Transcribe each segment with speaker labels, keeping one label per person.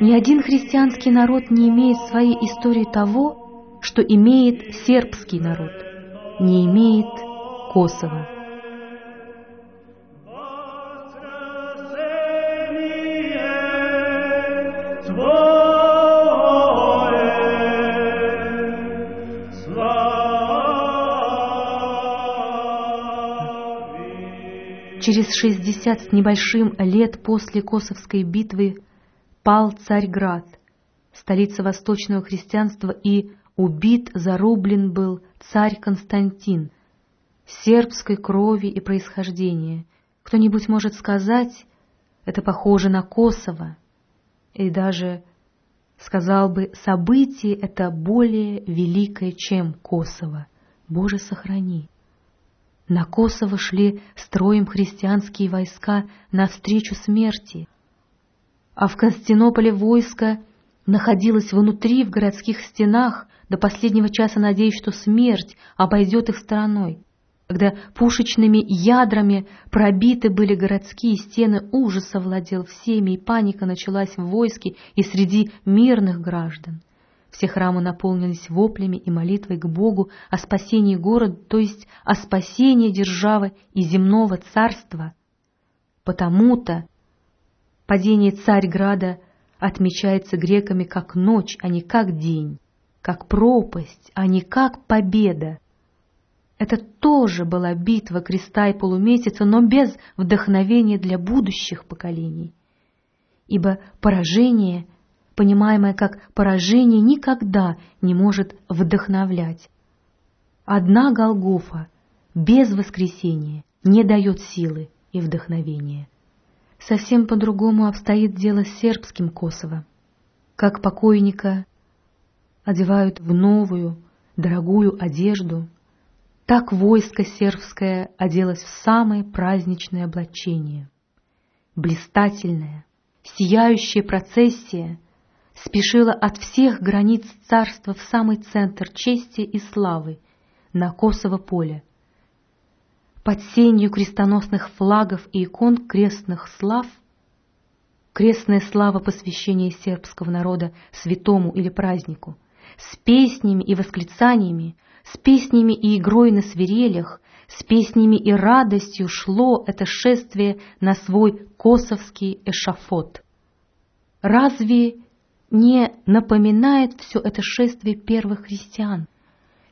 Speaker 1: Ни один христианский народ не имеет своей истории того, что имеет сербский народ, не имеет Косово. Через шестьдесят с небольшим лет после Косовской битвы пал Царьград, столица восточного христианства, и убит, зарублен был царь Константин, сербской крови и происхождения. Кто-нибудь может сказать, это похоже на Косово, и даже сказал бы, событие это более великое, чем Косово. Боже, сохрани! На Косово шли строем христианские войска навстречу смерти, а в Константинополе войско находилось внутри, в городских стенах, до последнего часа надеясь, что смерть обойдет их стороной. Когда пушечными ядрами пробиты были городские стены, ужас овладел всеми, и паника началась в войске и среди мирных граждан. Все храмы наполнились воплями и молитвой к Богу о спасении города, то есть о спасении державы и земного царства. Потому-то падение Царьграда отмечается греками как ночь, а не как день, как пропасть, а не как победа. Это тоже была битва креста и полумесяца, но без вдохновения для будущих поколений. Ибо поражение — понимаемое как поражение, никогда не может вдохновлять. Одна Голгофа без воскресения не дает силы и вдохновения. Совсем по-другому обстоит дело с сербским Косово. Как покойника одевают в новую, дорогую одежду, так войско сербское оделось в самое праздничное облачение. Блистательная, сияющая процессия спешила от всех границ царства в самый центр чести и славы, на Косово поле. Под сенью крестоносных флагов и икон крестных слав крестная слава посвящения сербского народа святому или празднику, с песнями и восклицаниями, с песнями и игрой на свирелях, с песнями и радостью шло это шествие на свой косовский эшафот. Разве не напоминает все это шествие первых христиан,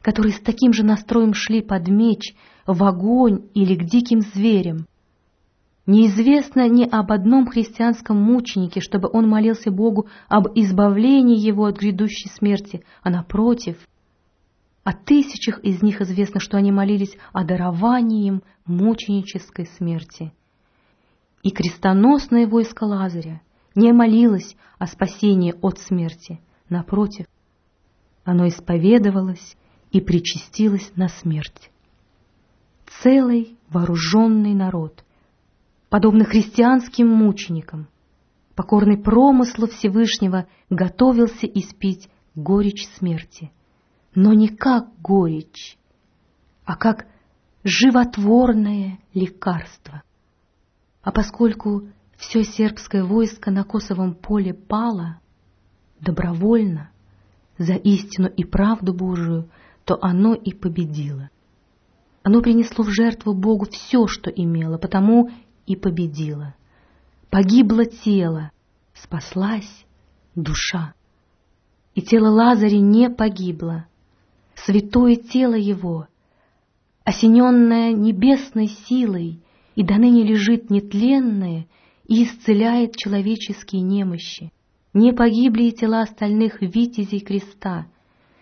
Speaker 1: которые с таким же настроем шли под меч, в огонь или к диким зверям. Неизвестно ни об одном христианском мученике, чтобы он молился Богу об избавлении его от грядущей смерти, а напротив, о тысячах из них известно, что они молились о даровании им мученической смерти. И крестоносное войско Лазаря — не молилось о спасении от смерти. Напротив, оно исповедовалось и причастилось на смерть. Целый вооруженный народ, подобно христианским мученикам, покорный промыслу Всевышнего, готовился испить горечь смерти. Но не как горечь, а как животворное лекарство. А поскольку все сербское войско на Косовом поле пало добровольно за истину и правду Божию, то оно и победило. Оно принесло в жертву Богу все, что имело, потому и победило. Погибло тело, спаслась душа. И тело Лазаря не погибло. Святое тело его, осененное небесной силой, и до ныне лежит нетленное и исцеляет человеческие немощи. Не погибли и тела остальных витязей креста,